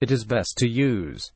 it is best to use.